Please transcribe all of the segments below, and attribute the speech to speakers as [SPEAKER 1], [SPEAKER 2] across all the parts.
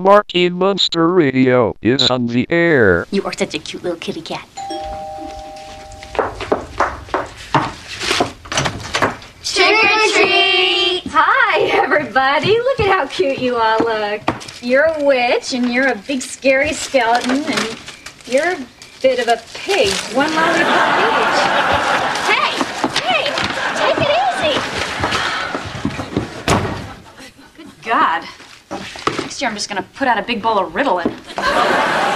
[SPEAKER 1] Marky Munster Radio is on the air.
[SPEAKER 2] You are such a cute little kitty cat.
[SPEAKER 3] Trick or treat! Hi, everybody. Look at how cute you all look. You're a witch, and you're a big scary skeleton, and you're a bit of a pig. One lollipop each. Hey! Hey! Take it easy! Good God next year I'm just gonna put out a big bowl of Ritalin.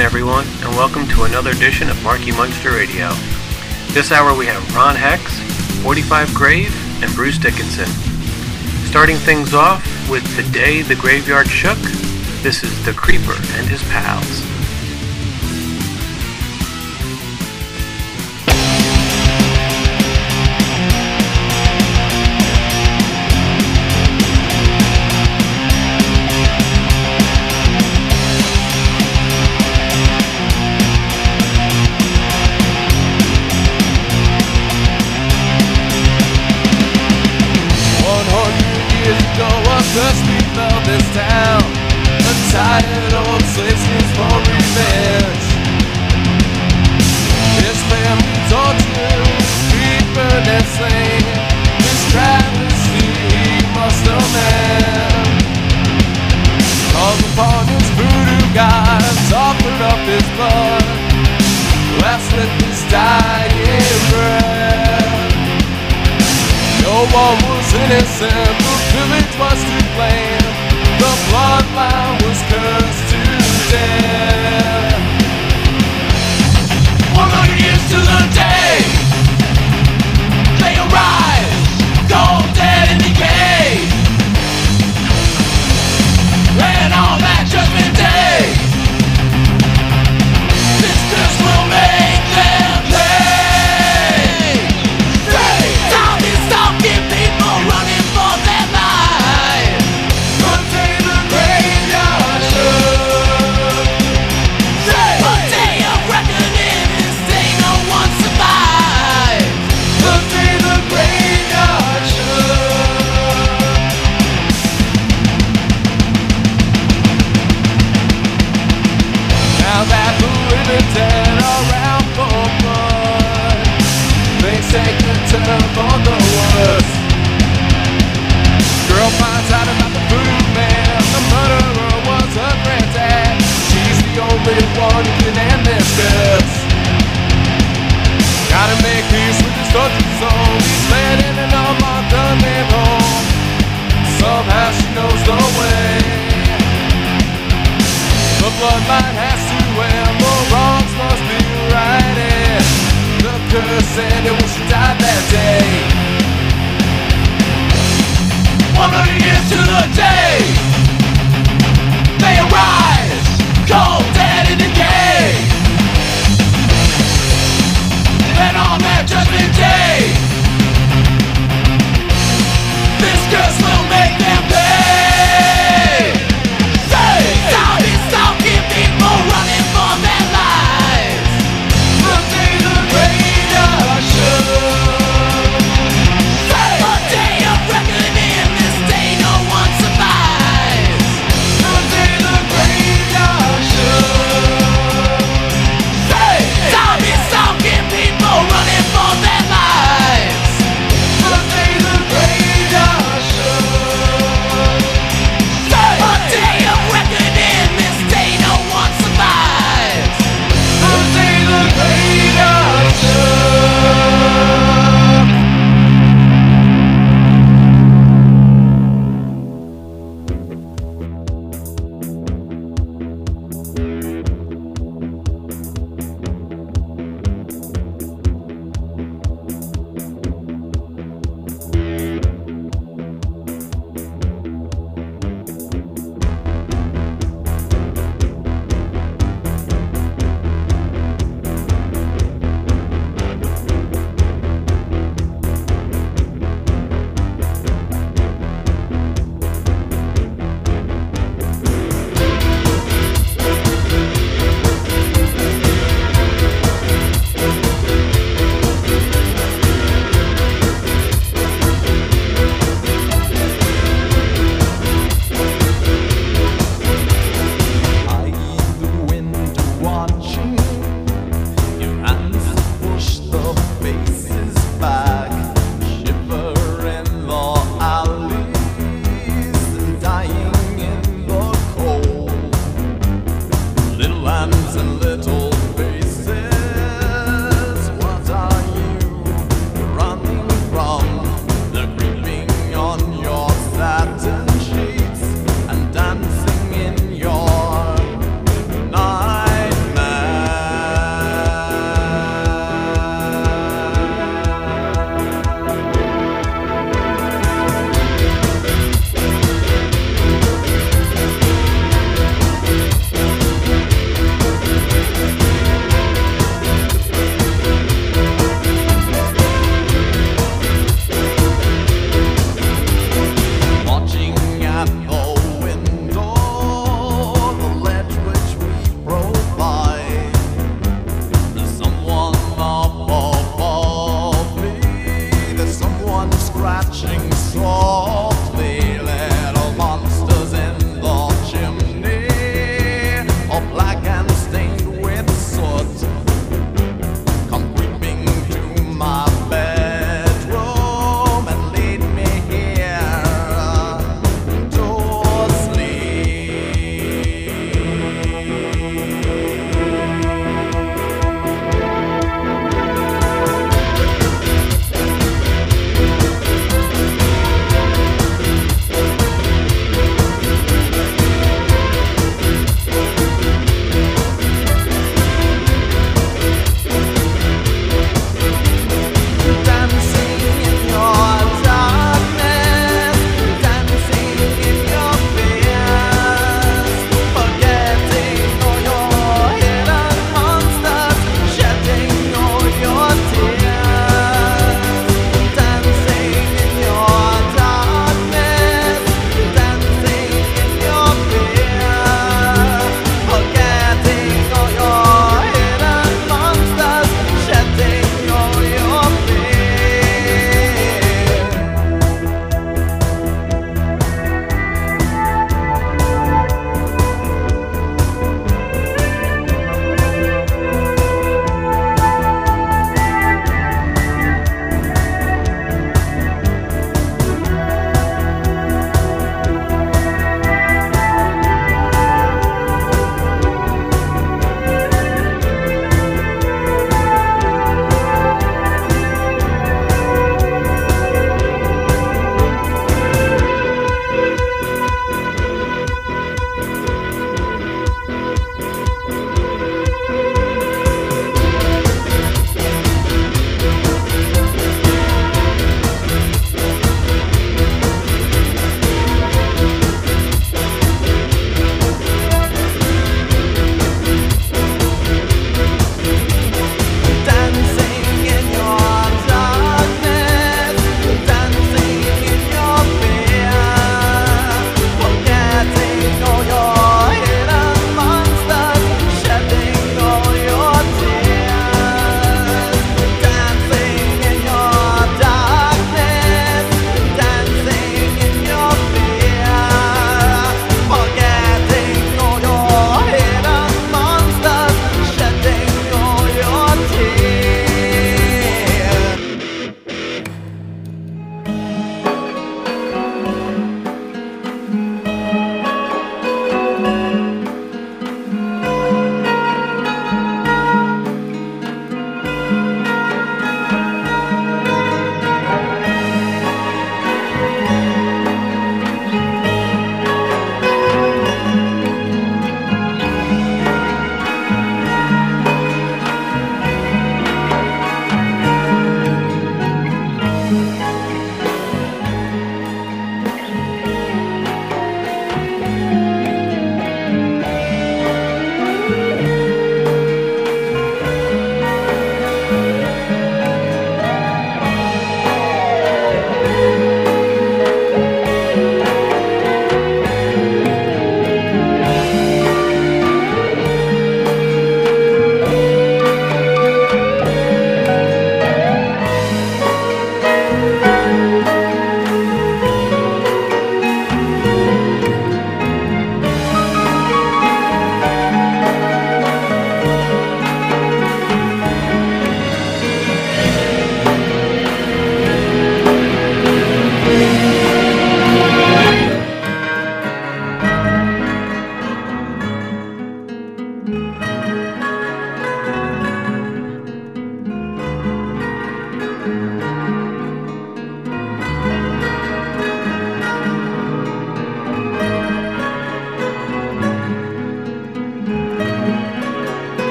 [SPEAKER 4] everyone, and welcome to another edition of Marky Munster Radio. This hour we have Ron Hex, 45 Grave, and Bruce Dickinson. Starting things off with The Day the Graveyard Shook, this is The Creeper and His Pals.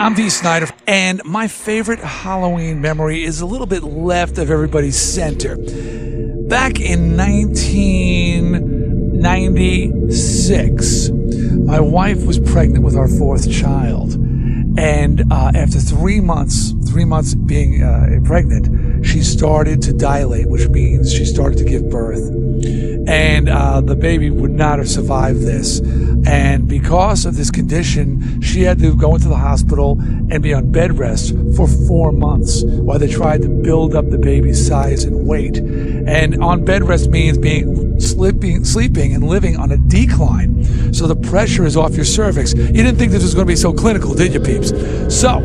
[SPEAKER 2] I'm Dee Snider, and my favorite Halloween memory is a little bit left of everybody's center. Back in 1996, my wife was pregnant with our fourth child. And uh, after three months, three months being uh, pregnant, she started to dilate, which means she started to give birth. And uh, the baby would not have survived this. And because of this condition, she had to go into the hospital and be on bed rest for four months while they tried to build up the baby's size and weight. And on bed rest means being sleeping, sleeping and living on a decline. So the pressure is off your cervix. You didn't think this was going to be so clinical, did you, peeps? So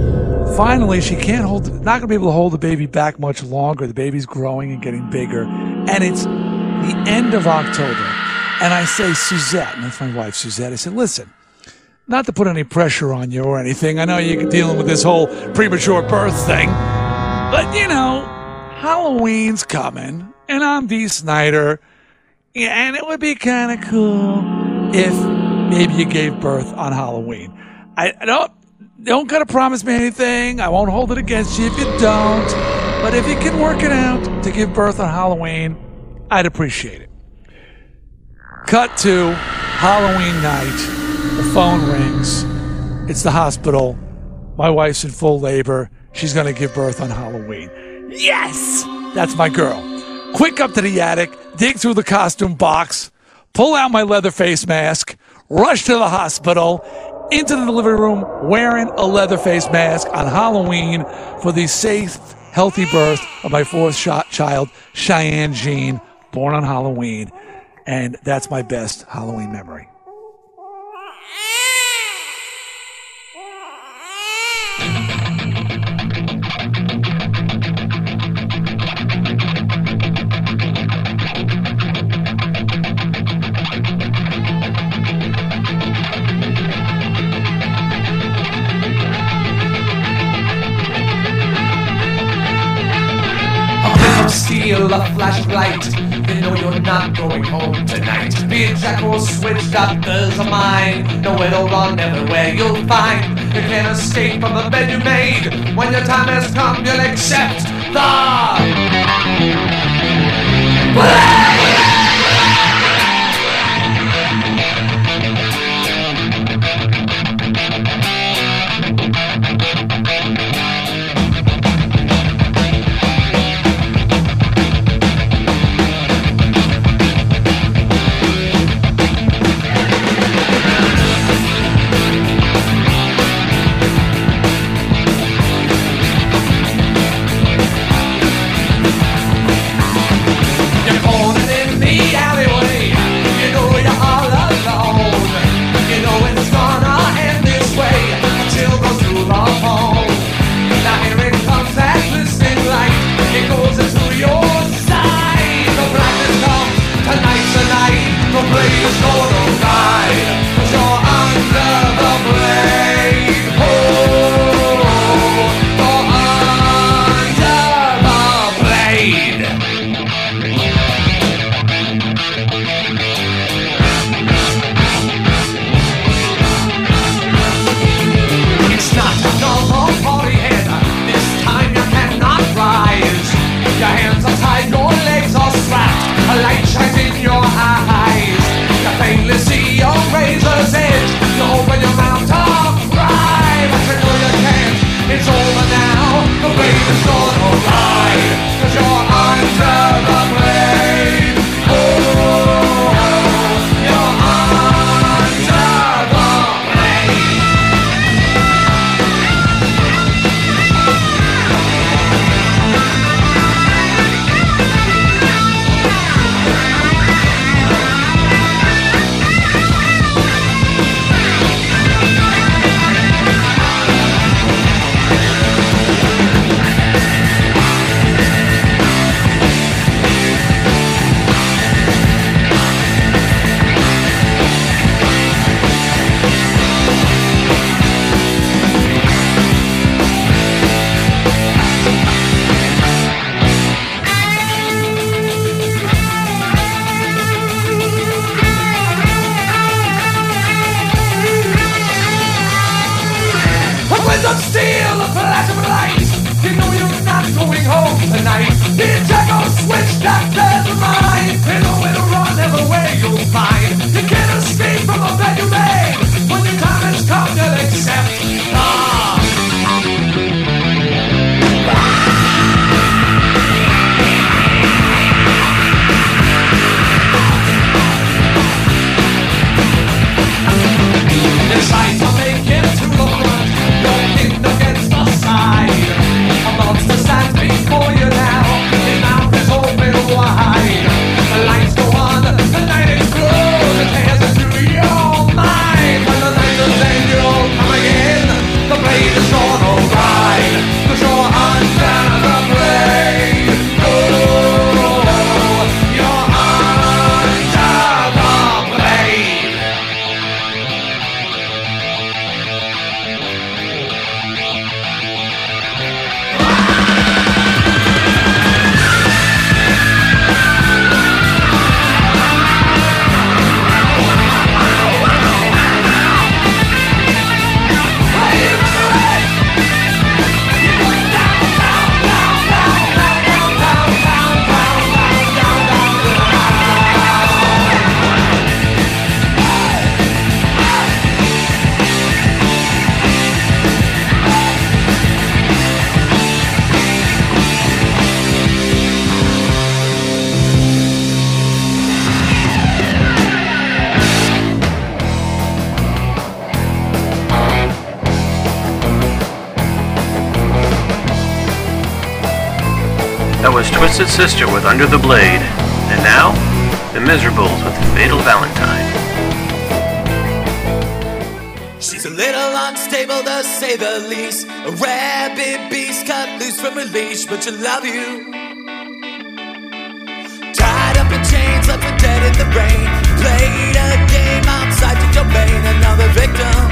[SPEAKER 2] finally, she can't hold, not going to be able to hold the baby back much longer. The baby's growing and getting bigger. And it's the end of October. And I say, Suzette, and that's my wife, Suzette, I said, listen, not to put any pressure on you or anything. I know you're dealing with this whole premature birth thing, but you know, Halloween's coming, and I'm Dee Snider, and it would be kind of cool if maybe you gave birth on Halloween. I, I don't don't gotta promise me anything. I won't hold it against you if you don't. But if you can work it out to give birth on Halloween, I'd appreciate it. Cut to Halloween night. The phone rings. It's the hospital. My wife's in full labor. She's going to give birth on Halloween. Yes! That's my girl. Quick up to the attic, dig through the costume box, pull out my leather face mask, rush to the hospital, into the living room wearing a leather face mask on Halloween for the safe, healthy birth of my fourth shot child, Cheyenne Jean, born on Halloween. And that's my best Halloween memory.
[SPEAKER 5] Flashlight. You know you're not going home tonight. Be a jack or switch, doctors of mine. Know it'll run everywhere you'll find. You can't escape from the bed you made. When your time has come, you'll accept the.
[SPEAKER 4] Twisted Sister with Under the Blade, and now, The Miserables with Fatal Valentine.
[SPEAKER 5] She's a little unstable to say the least, a rabid beast cut loose from her leash, but she love you. Tied up in chains, left for dead in the rain, played a game outside your domain, another victim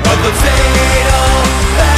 [SPEAKER 5] of the fatal.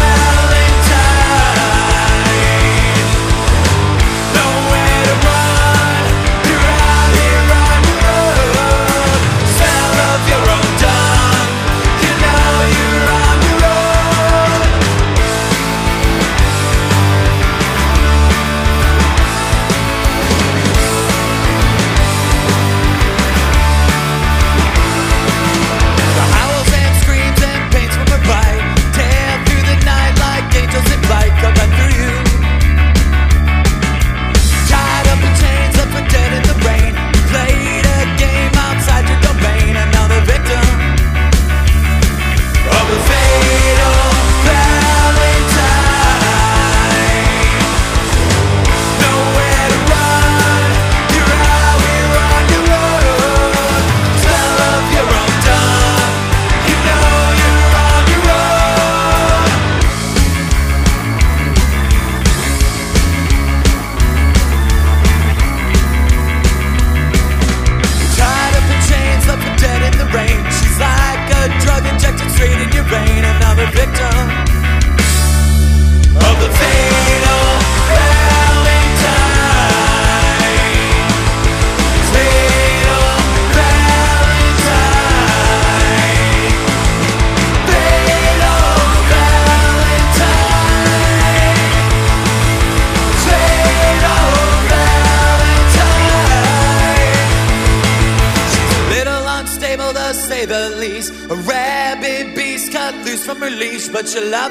[SPEAKER 5] your love.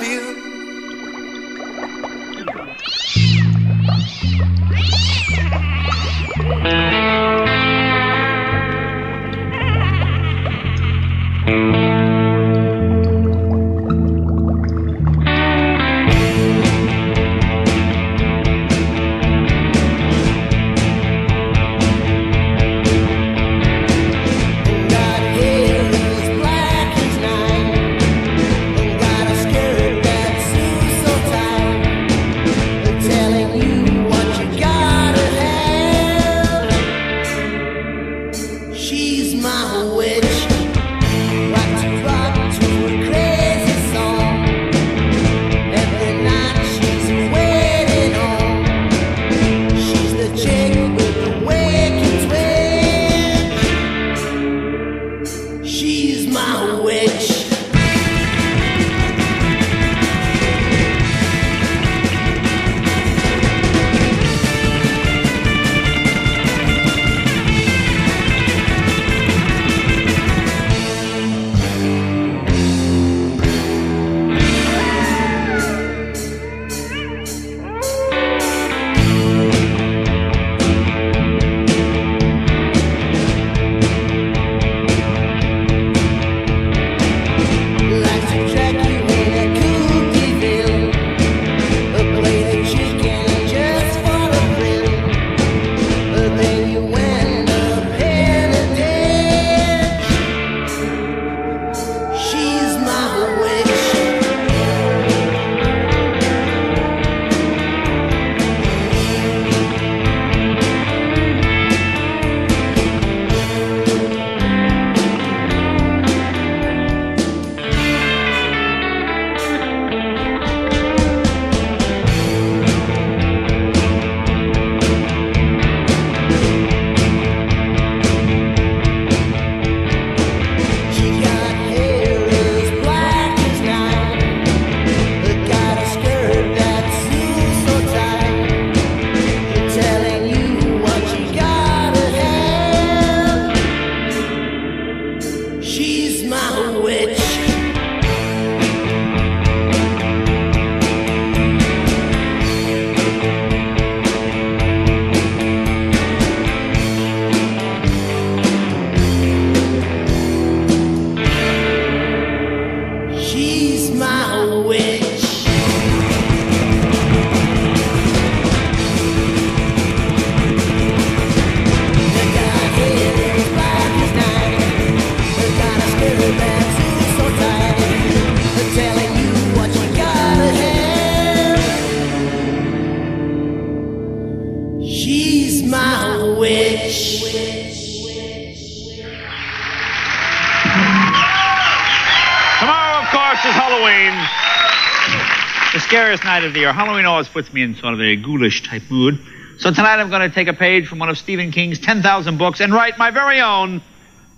[SPEAKER 6] Year. Halloween always puts me in sort of a ghoulish type mood. So tonight I'm going to take a page from one of Stephen King's 10,000 books and write my very own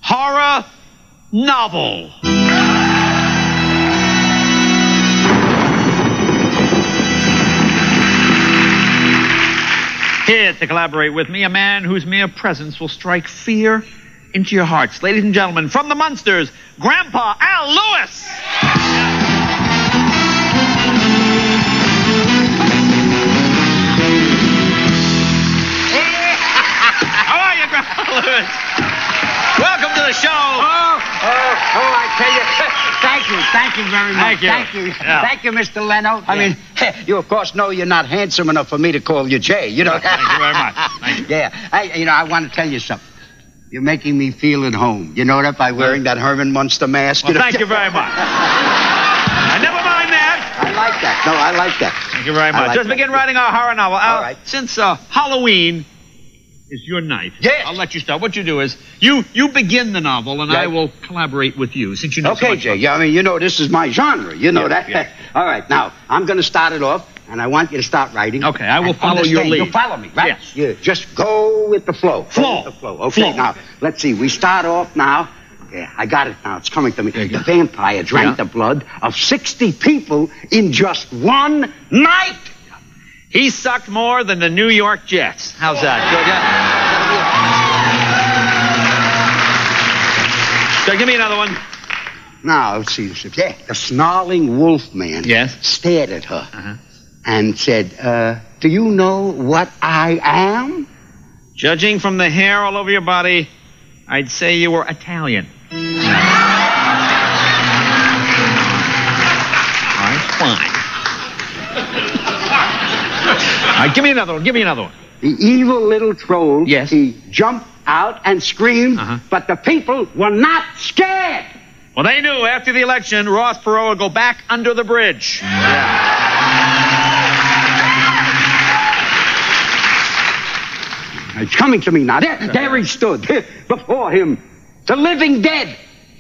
[SPEAKER 6] horror novel. Here to collaborate with me, a man whose mere presence will strike fear into your hearts. Ladies and gentlemen, from the Munsters, Grandpa Al Lewis. Lewis? Welcome to the show.
[SPEAKER 7] Oh, oh, oh, I tell you, thank you, thank you very much.
[SPEAKER 6] Thank you.
[SPEAKER 7] Thank you,
[SPEAKER 6] Yeah.
[SPEAKER 7] Thank you, Mr. Leno. I
[SPEAKER 6] Yeah.
[SPEAKER 7] mean, you of course know you're not handsome enough for me to call you Jay. You know.
[SPEAKER 6] Thank you very much. Thank you.
[SPEAKER 7] Yeah, I, you know, I want to tell you something. You're making me feel at home. You know that by wearing that Herman Munster mask.
[SPEAKER 6] Well,
[SPEAKER 7] know?
[SPEAKER 6] thank you very much. I never mind that.
[SPEAKER 7] I like that. No, I like that.
[SPEAKER 6] Thank you very much.
[SPEAKER 7] like
[SPEAKER 6] Just
[SPEAKER 7] that.
[SPEAKER 6] begin writing our horror novel.
[SPEAKER 7] Right.
[SPEAKER 6] Since uh, Halloween is your night,
[SPEAKER 7] Yes.
[SPEAKER 6] I'll let you start. What you do is you you begin the novel, and I will collaborate with you since you know so
[SPEAKER 7] Okay,
[SPEAKER 6] much
[SPEAKER 7] Jay.
[SPEAKER 6] about
[SPEAKER 7] Yeah, I mean, you know, this is my genre. You know
[SPEAKER 6] Yeah,
[SPEAKER 7] that.
[SPEAKER 6] yeah.
[SPEAKER 7] All right, now I'm going to start it off, and I want you to start writing.
[SPEAKER 6] Okay, I will follow your lead.
[SPEAKER 7] You follow me, right?
[SPEAKER 6] Yes.
[SPEAKER 7] You just go with the flow.
[SPEAKER 6] Flow.
[SPEAKER 7] the flow. Okay.
[SPEAKER 6] Flow.
[SPEAKER 7] Now let's see. We start off now. Yeah, I got it now. It's coming to me. The
[SPEAKER 6] go.
[SPEAKER 7] vampire drank
[SPEAKER 6] Yeah.
[SPEAKER 7] the blood of 60 people in just one night.
[SPEAKER 6] He sucked more than the New York Jets. How's that? Good, yeah? So give me another one.
[SPEAKER 7] Now, let's see. this. Yeah, the snarling wolf man
[SPEAKER 6] Yes.
[SPEAKER 7] stared at her
[SPEAKER 6] Uh-huh.
[SPEAKER 7] and said, uh, Do you know what I am?
[SPEAKER 6] Judging from the hair all over your body, I'd say you were Italian. All right, fine. Right, give me another one. Give me another one.
[SPEAKER 7] The evil little troll.
[SPEAKER 6] Yes.
[SPEAKER 7] He jumped out and screamed,
[SPEAKER 6] Uh-huh.
[SPEAKER 7] but the people were not scared.
[SPEAKER 6] Well, they knew after the election, Ross Perot would go back under the bridge. Yeah.
[SPEAKER 7] It's coming to me now. There, there he stood before him, the living dead,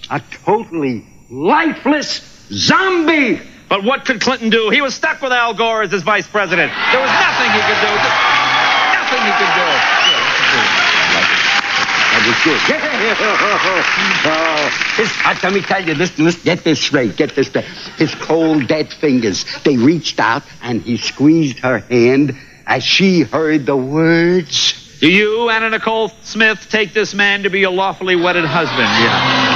[SPEAKER 7] a totally lifeless zombie.
[SPEAKER 6] But what could Clinton do? He was stuck with Al Gore as his vice president. There was nothing he could do. Nothing he could do.
[SPEAKER 7] That was good. oh, his, uh, let me tell you, listen, listen, get this straight, get this straight. His cold, dead fingers, they reached out and he squeezed her hand as she heard the words.
[SPEAKER 6] Do you, Anna Nicole Smith, take this man to be your lawfully wedded husband? Yeah.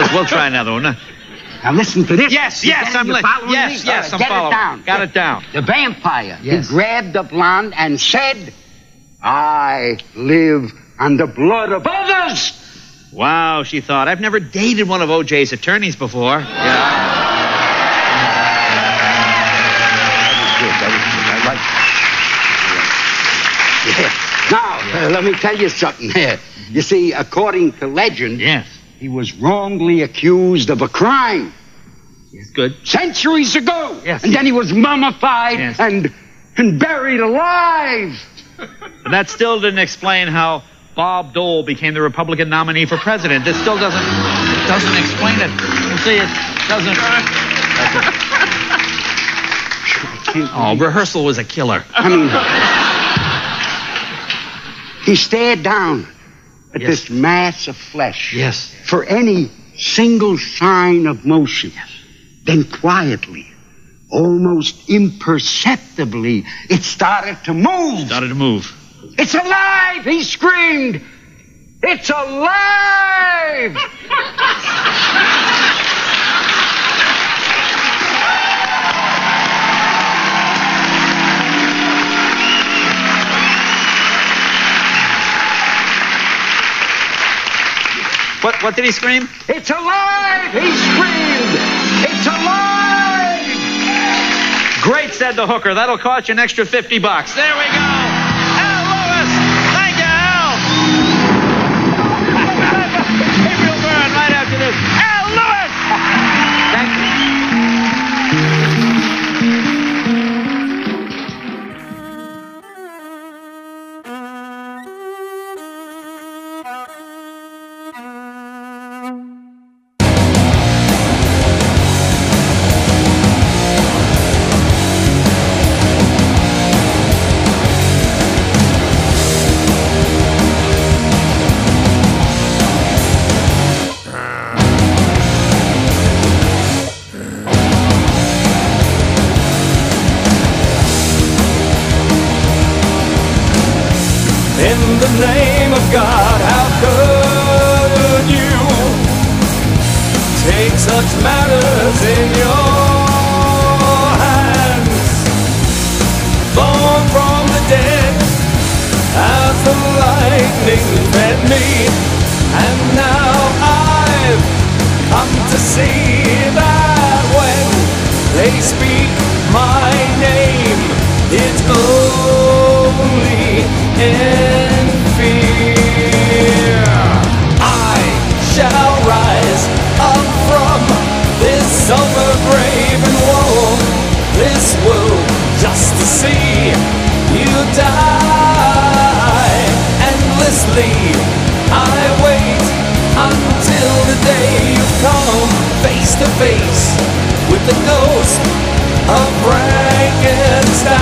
[SPEAKER 6] We'll, we'll try another one. huh?
[SPEAKER 7] Now listen to this.
[SPEAKER 6] Yes,
[SPEAKER 7] You
[SPEAKER 6] yes. I'm
[SPEAKER 7] You
[SPEAKER 6] li-
[SPEAKER 7] following
[SPEAKER 6] yes,
[SPEAKER 7] me?
[SPEAKER 6] yes,
[SPEAKER 7] All
[SPEAKER 6] I'm
[SPEAKER 7] get
[SPEAKER 6] following.
[SPEAKER 7] It down.
[SPEAKER 6] Got it down.
[SPEAKER 7] The vampire.
[SPEAKER 6] Yes.
[SPEAKER 7] He grabbed the blonde and said, I live on the blood of others.
[SPEAKER 6] Wow, she thought. I've never dated one of OJ's attorneys before. Yeah.
[SPEAKER 7] Now, uh, let me tell you something here. You see, according to legend,
[SPEAKER 6] Yes.
[SPEAKER 7] He was wrongly accused of a crime
[SPEAKER 6] Yes, good.
[SPEAKER 7] centuries ago.
[SPEAKER 6] Yes.
[SPEAKER 7] And then he was mummified
[SPEAKER 6] Yes.
[SPEAKER 7] and, and buried alive.
[SPEAKER 6] But that still didn't explain how Bob Dole became the Republican nominee for president. This still doesn't doesn't explain it. You see, it doesn't. Oh, rehearsal was a killer.
[SPEAKER 7] I mean, he stared down at
[SPEAKER 6] Yes.
[SPEAKER 7] this mass of flesh
[SPEAKER 6] Yes.
[SPEAKER 7] for any single sign of motion. Then quietly, almost imperceptibly, it started to move.
[SPEAKER 6] Started to move.
[SPEAKER 7] It's alive! He screamed. It's alive!
[SPEAKER 6] What did he scream?
[SPEAKER 7] It's alive! He screamed. It's alive!
[SPEAKER 6] Great, said the hooker. That'll cost you an extra 50 bucks. There we go.
[SPEAKER 5] Ghost of Frankenstein.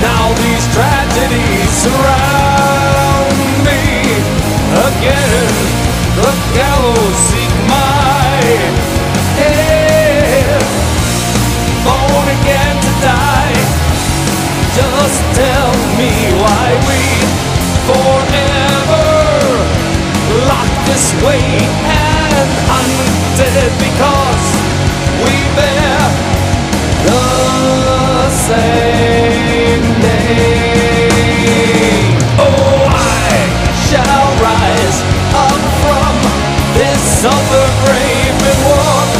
[SPEAKER 5] Now these tragedies surround me again. The gallows why we forever locked this way and undead because we bear the same name. Oh, I shall rise up from this sulfur grave and walk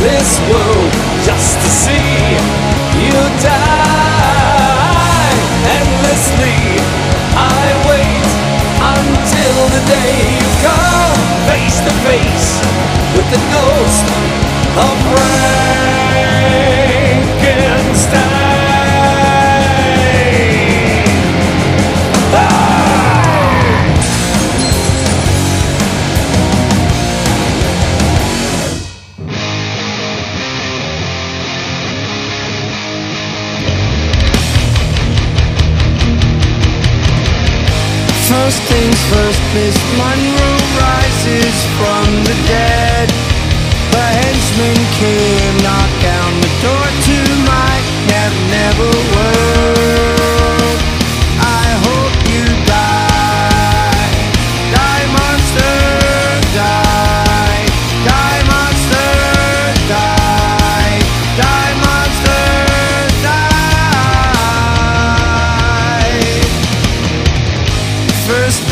[SPEAKER 5] this world just to see endlessly. I wait until the day you come face to face with the ghost of Frankenstein.
[SPEAKER 8] First, Miss Monroe rises from the dead.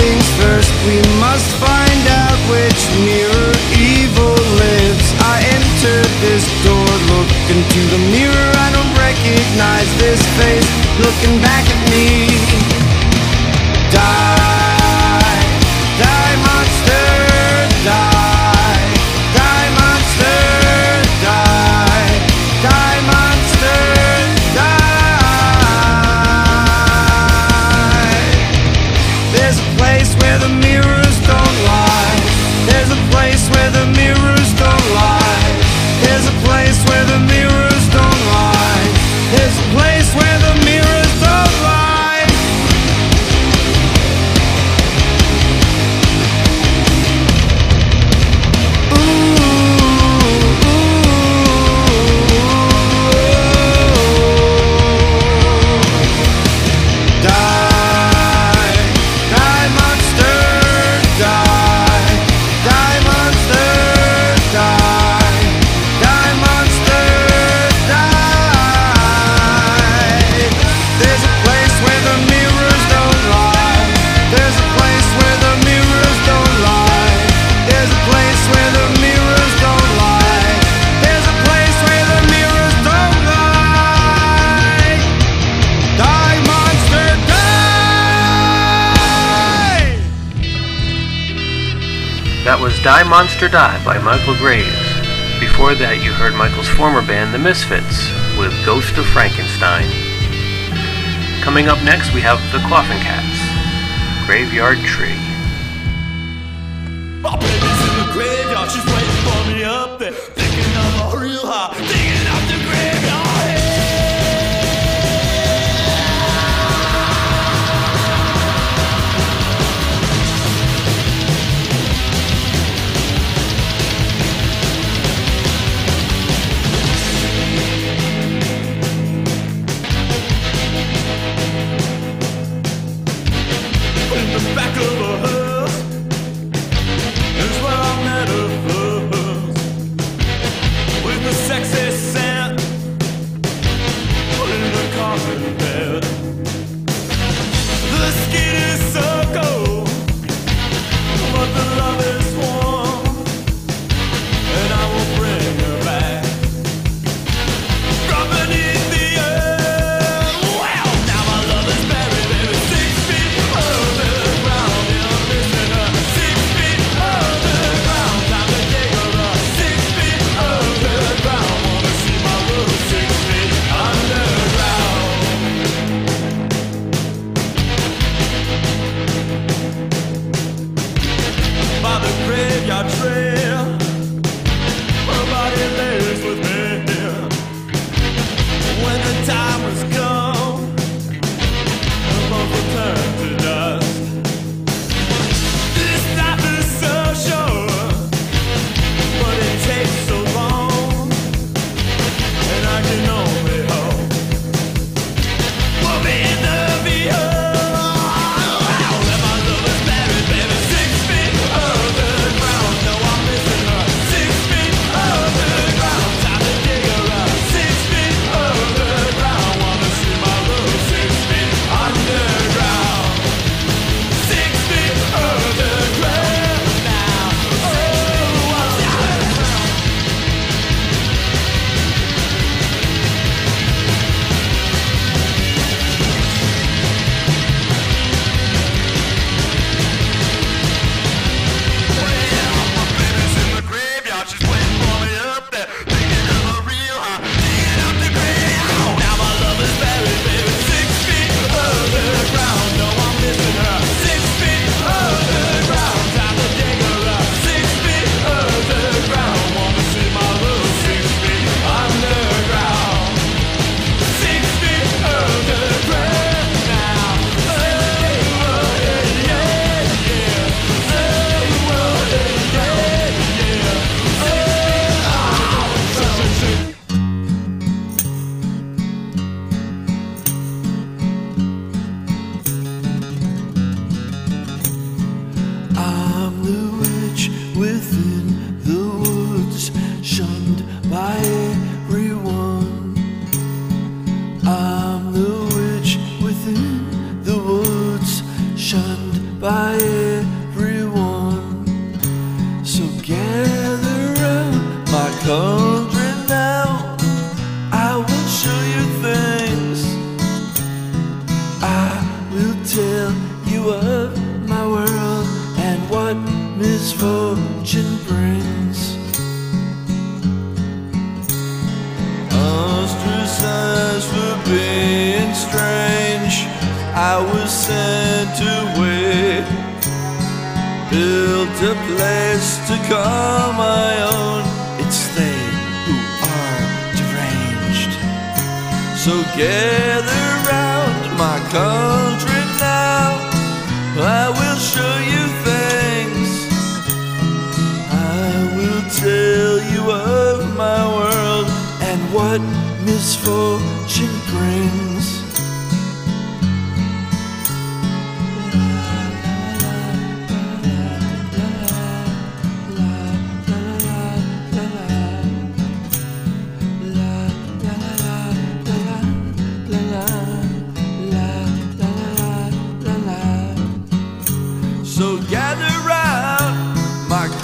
[SPEAKER 8] Things first, we must find out which mirror evil lives. I entered this door, look into the mirror. I don't recognize this face looking back at me. Die, Die Die
[SPEAKER 4] by Michael Graves. Before that, you heard Michael's former band, The Misfits, with Ghost of Frankenstein. Coming up next, we have The Coffin Cats, Graveyard Tree.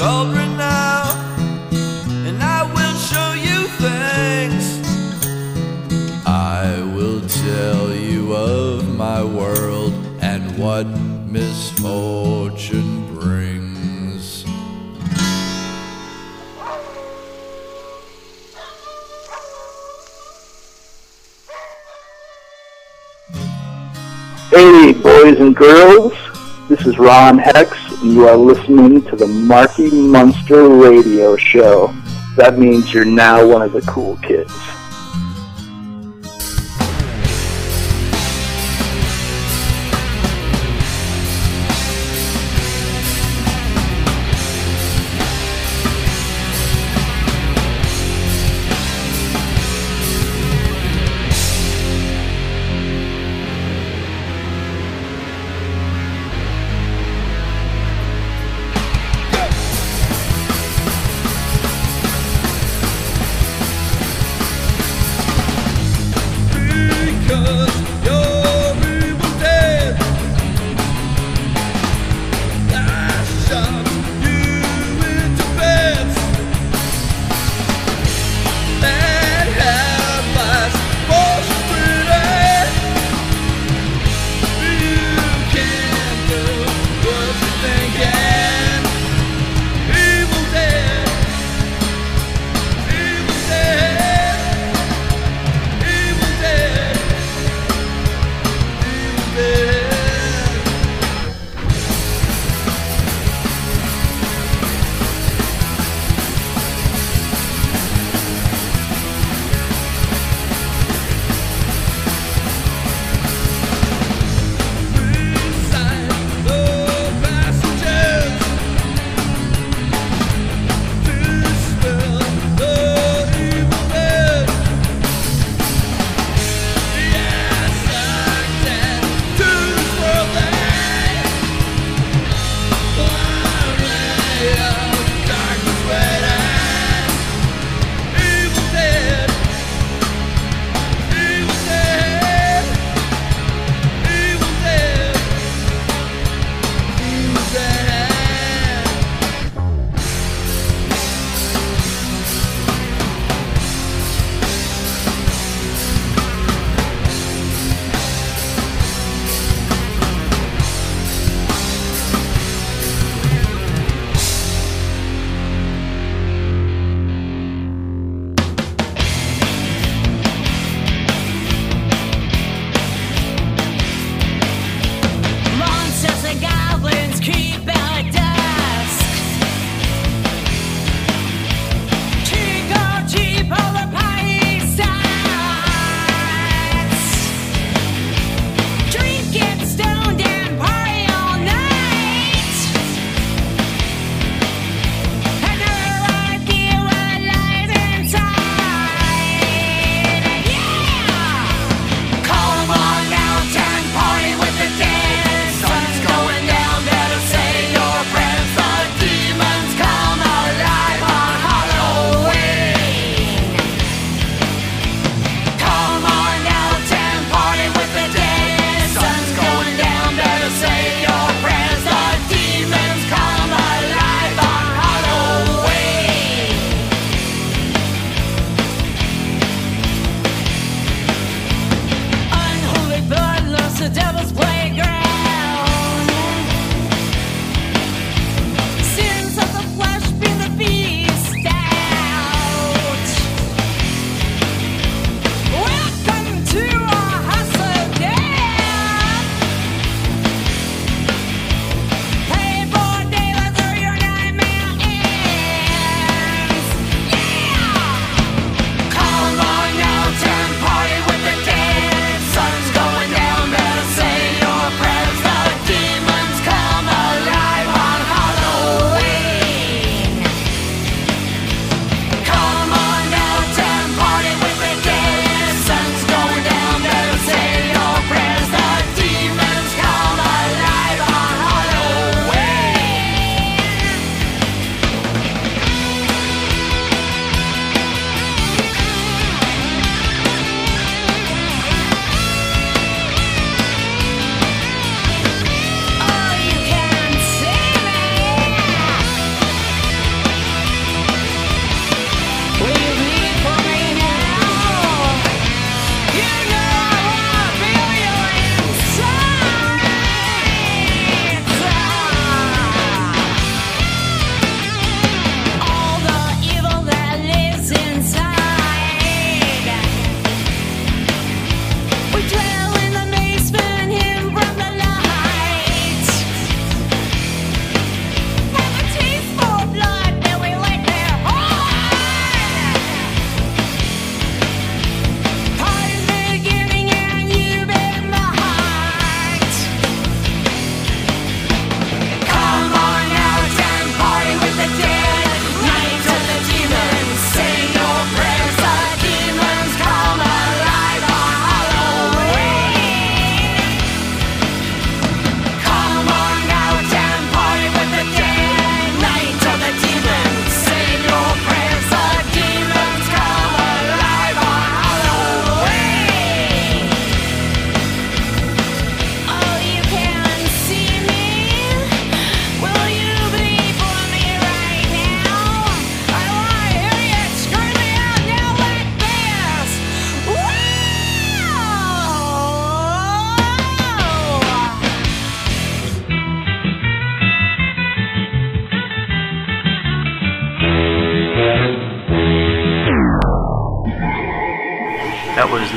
[SPEAKER 9] culprit now, and I
[SPEAKER 4] will show you things. I will tell you of my world and what misfortune brings.
[SPEAKER 10] Hey, boys and girls, this is Ron Hex you are listening to the Marky Munster Radio Show. That means you're now one of the cool kids.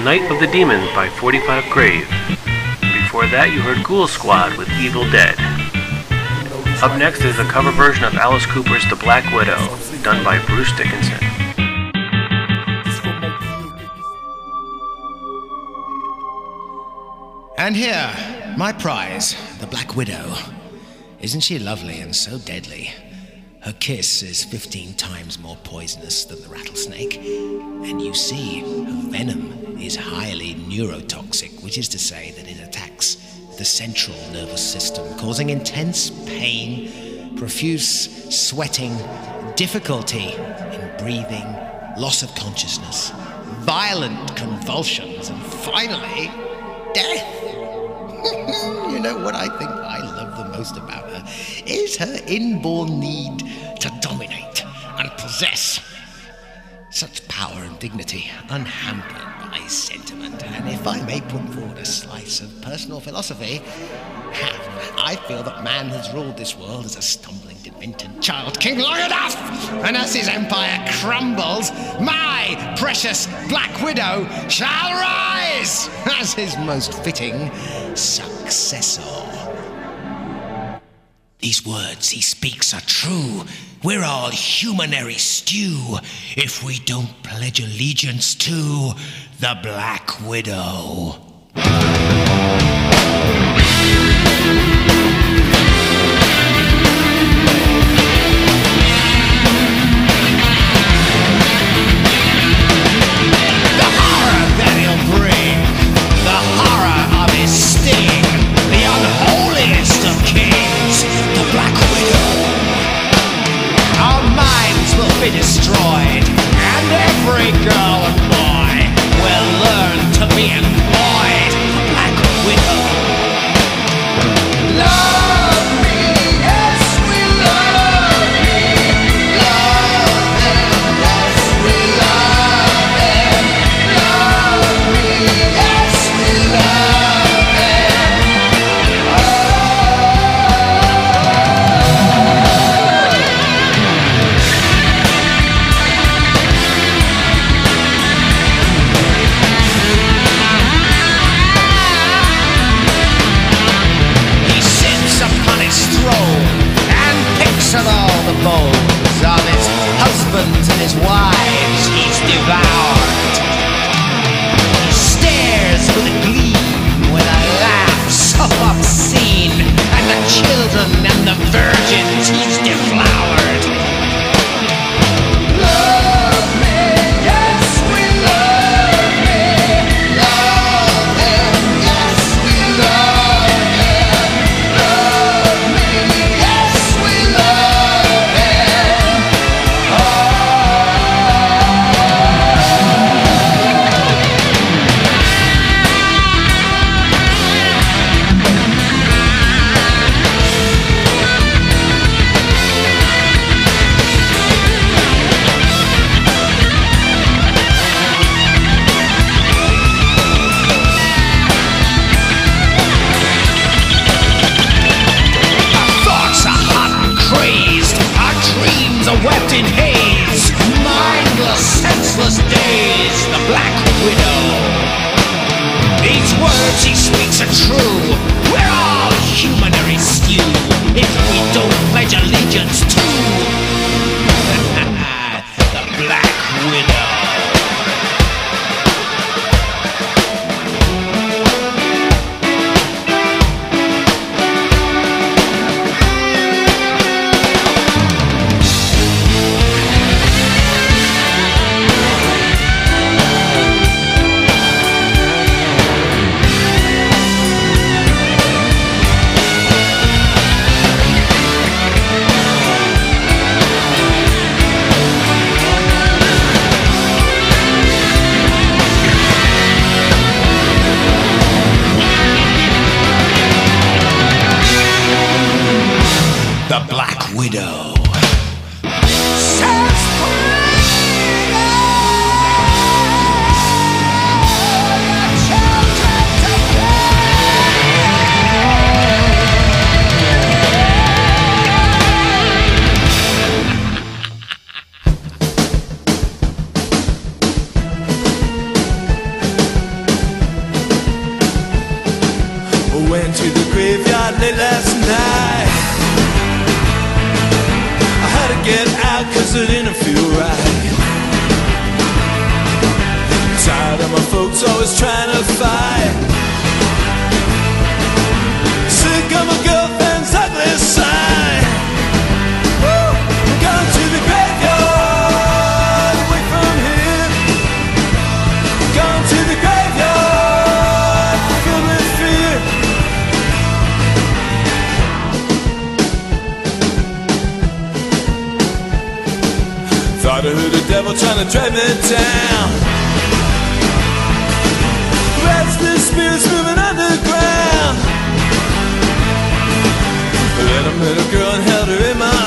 [SPEAKER 4] Night of the Demons by 45 Grave. Before that, you heard Ghoul Squad with Evil Dead. Up next is a cover version of Alice Cooper's The Black Widow, done by Bruce Dickinson.
[SPEAKER 11] And here, my prize, the Black Widow. Isn't she lovely and so deadly? Her kiss is 15 times more poisonous than the rattlesnake. And you see, her venom is highly neurotoxic, which is to say that it attacks the central nervous system, causing intense pain, profuse sweating, difficulty in breathing, loss of consciousness, violent convulsions, and finally, death. you know what I think I love the most about her is her inborn need to dominate and possess. Such power and dignity, unhampered by sentiment. And if I may put forward a slice of personal philosophy, I feel that man has ruled this world as a stumbling, demented child king long enough. And as his empire crumbles, my precious Black Widow shall rise as his most fitting successor. These words he speaks are true. We're all humanary stew if we don't pledge allegiance to the Black Widow. Wept in haze. Mindless, senseless days. The Black Widow. These words he speaks are true. We're all humanary stew if we don't pledge allegiance
[SPEAKER 12] underground. Restless spirits moving underground. Then I met a girl and held her in my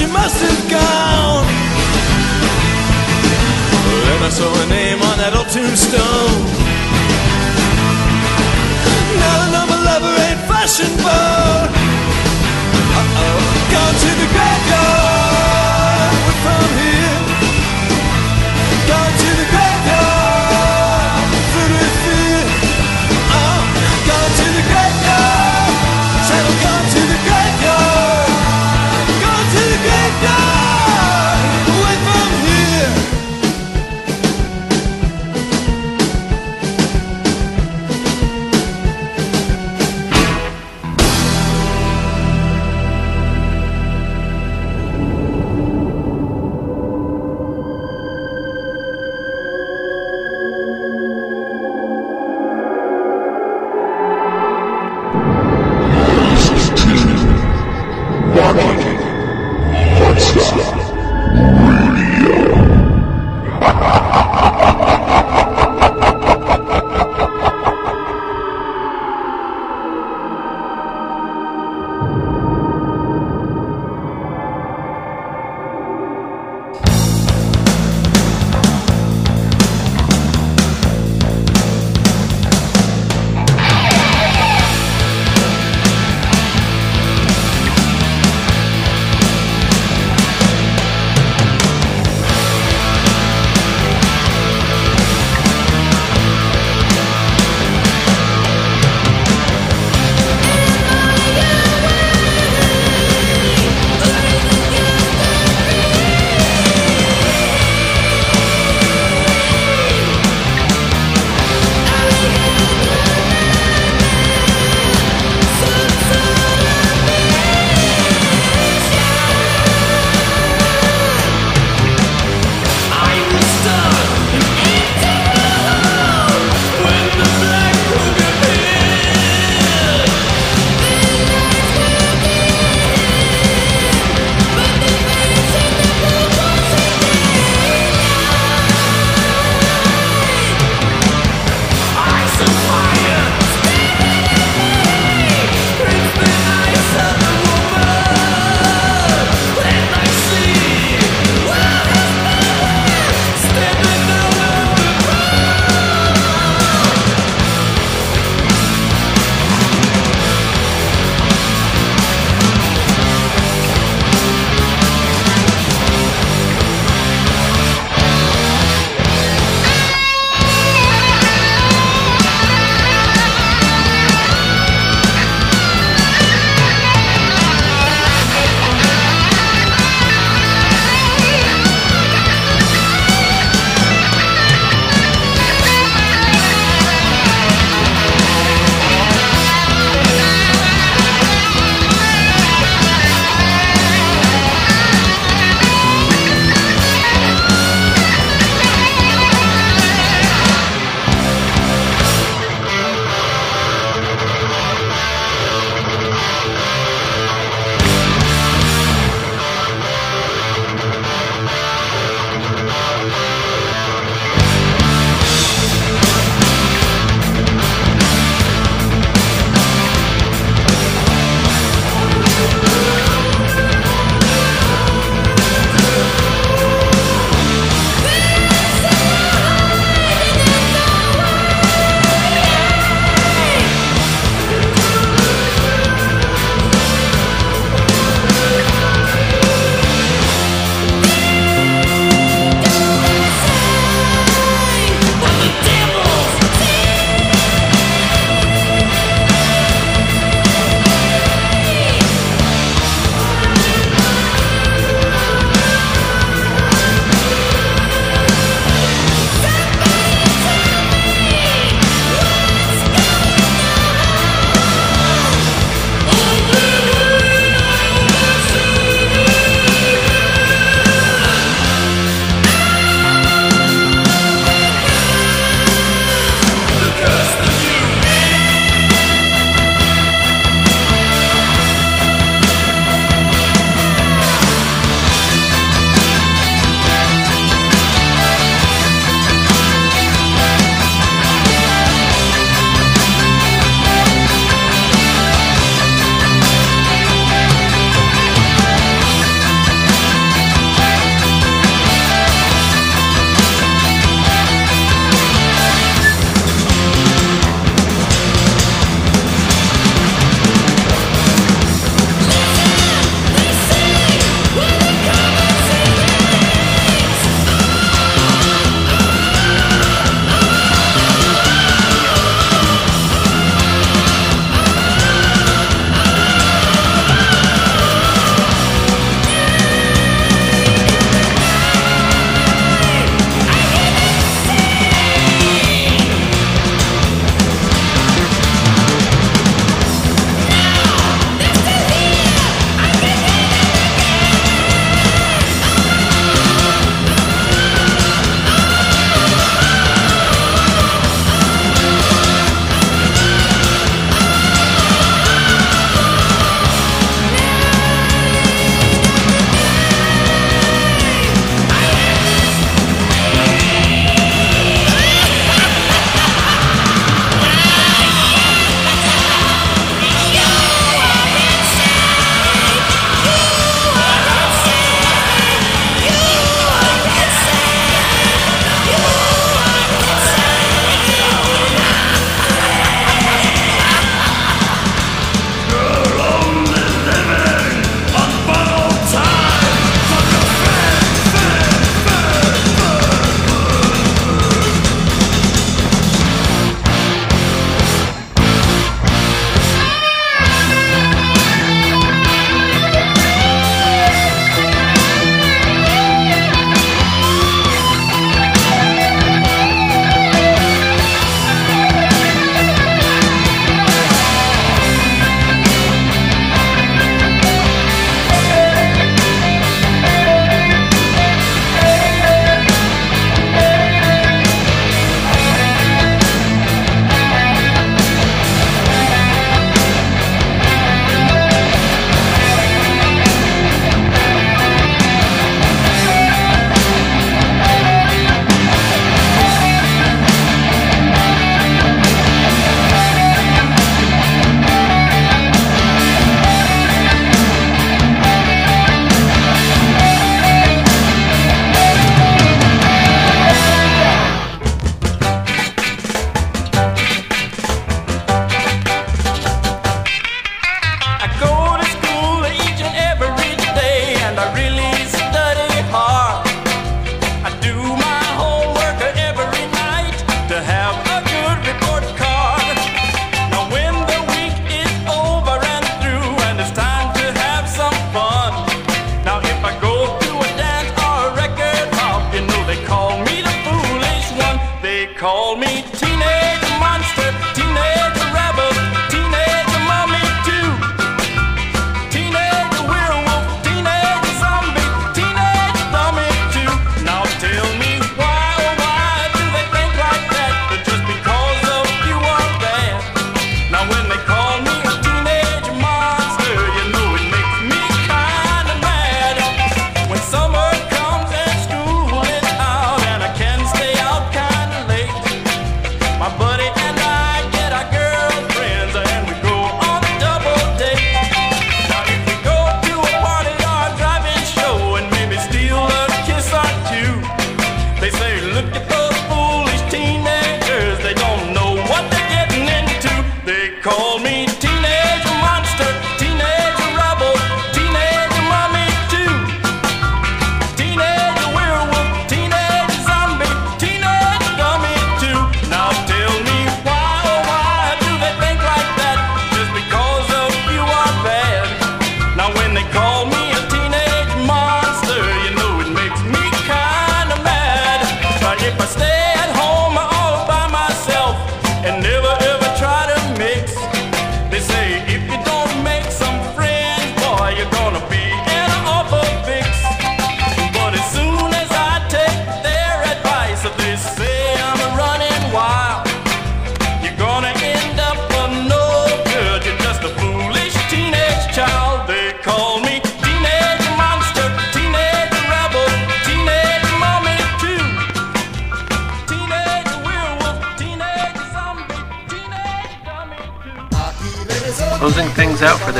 [SPEAKER 12] she must have gone. Then I saw her name on that old tombstone. Now the number lover ain't fashionable. Uh oh, gone to the graveyard.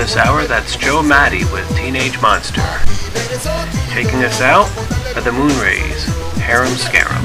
[SPEAKER 13] This hour, that's Joe Matty with Teenage Monster. Taking us out are the Moonrays, Harem Scarum.